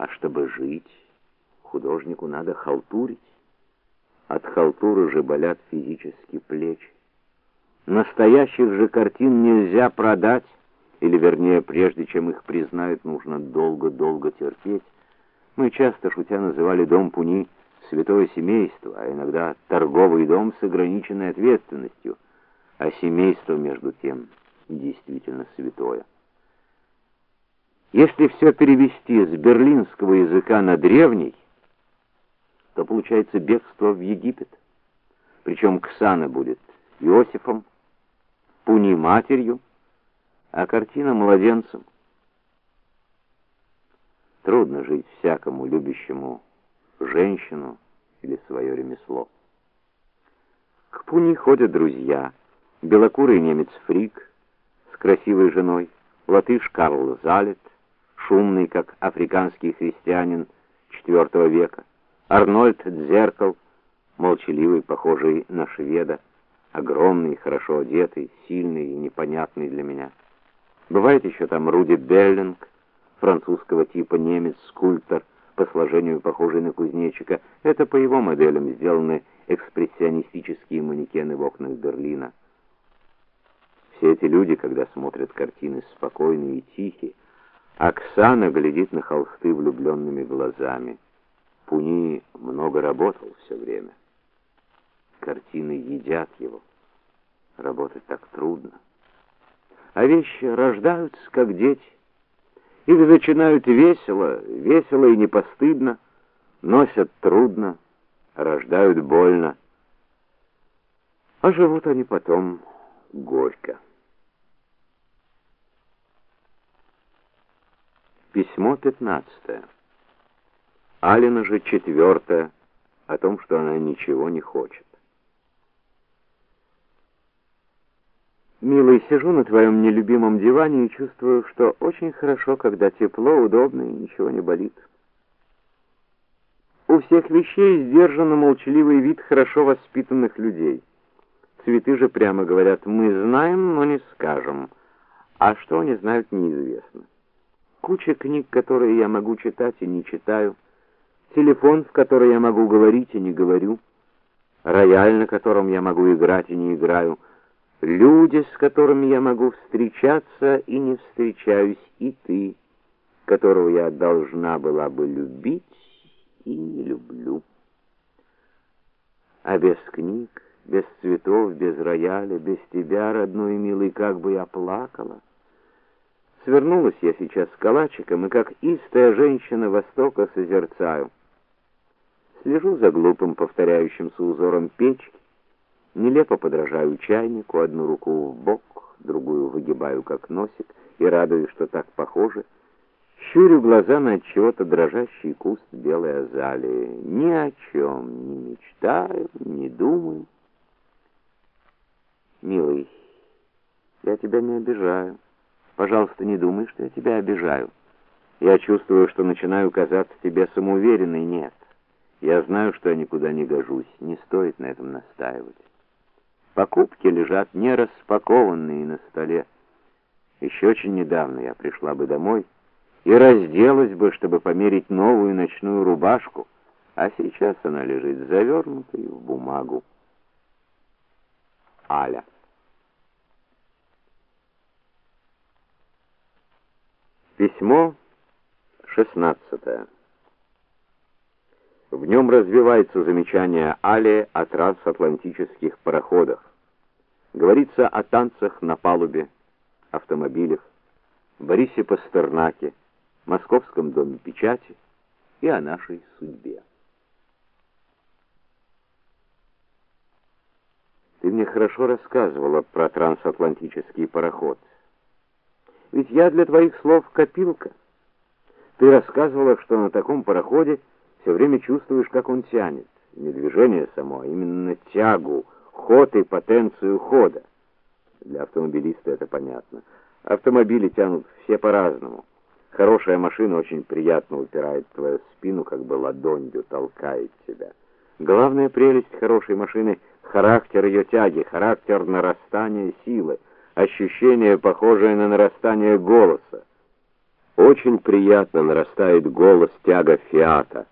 А чтобы жить, художнику надо халтурить. От халтуры же болят физически плечи. Настоящих же картин нельзя продать, или вернее, прежде чем их признают, нужно долго-долго терпеть. Мы часто шутя называли дом Пуни святое семейство, а иногда торговый дом с ограниченной ответственностью, а семейство между тем действительно святое. Если все перевести с берлинского языка на древний, то получается бегство в Египет. Причем Ксана будет Иосифом, Пуни матерью, а картина младенцем. Трудно жить всякому любящему женщину или свое ремесло. К Пуни ходят друзья: белокурый немец Фрик с красивой женой, латыш Карл Залет, шумный, как африканский христианин IV века, Арнольд Дзеркал, молчаливый, похожий на шведа, огромный, хорошо одетый, сильный и непонятный для меня. Бывает еще там Руди Беллинг, французского типа немец, скульптор, по сложению похожий на кузнечика. Это по его моделям сделаны экспрессионистические манекены в окнах Берлина. Все эти люди, когда смотрят картины, спокойные и тихие, Оксана глядит на холсты влюбленными глазами. Пуни много работал все время. Картины едят его. Работать так трудно. А вещи рождаются как дети. Их начинают весело, весело и не постыдно, носят трудно, рождают больно. А живут они потом горько. Письмо 15. Алина же четвертое о том, что она ничего не хочет. Милый, сижу на твоем нелюбимом диване и чувствую, что очень хорошо, когда тепло, удобно и ничего не болит. У всех вещей сдержанно молчаливый вид хорошо воспитанных людей. Цветы же прямо говорят: "Мы знаем, но не скажем". А что они знают, неизвестно. Куча книг, которые я могу читать и не читаю. Телефон, в который я могу говорить и не говорю. Рояль, на котором я могу играть и не играю. Люди, с которыми я могу встречаться и не встречаюсь, и ты, которого я должна была бы любить и не люблю. А без книг, без цветов, без рояля, без тебя, родной и милый, как бы я плакала. Свернулась я сейчас калачиком и как истая женщина Востока созерцаю. Слежу за глупым повторяющимся узором печки, нелепо подражаю чайнику, одну руку в бок, другую выгибаю как носик и радуюсь, что так похоже. Щурю глаза на чего-то дрожащий куст белой азалии. Ни о чем не мечтаю, не думаю. Милый, я тебя не обижаю. Пожалуйста, не думай, что я тебя обижаю. Я чувствую, что начинаю казаться тебе самоуверенной. Нет. Я знаю, что я никуда не гожусь. Не стоит на этом настаивать. Покупки лежат не распакованные на столе. Еще очень недавно я пришла бы домой и разделась бы, чтобы померить новую ночную рубашку, а сейчас она лежит завернутой в бумагу. Аля Письмо 16. В нем развивается замечание Али о трансатлантических пароходах. Говорится о танцах на палубе, автомобилях, Борисе Пастернаке, Московском доме печати и о нашей судьбе. Ты мне хорошо рассказывала про трансатлантический пароход. Ведь я для твоих слов копилка. Ты рассказывала, что на таком пароходе все время чувствуешь, как он тянет. Не движение само, а именно тягу, ход и потенцию хода. Для автомобилиста это понятно. Автомобили тянут все по-разному. Хорошая машина очень приятно упирает в твою спину, как бы ладонью толкает тебя. Главная прелесть хорошей машины характер ее тяги, характер нарастания силы ощущение, похожее на нарастание голоса. Очень приятно нарастает голос тяга фиата.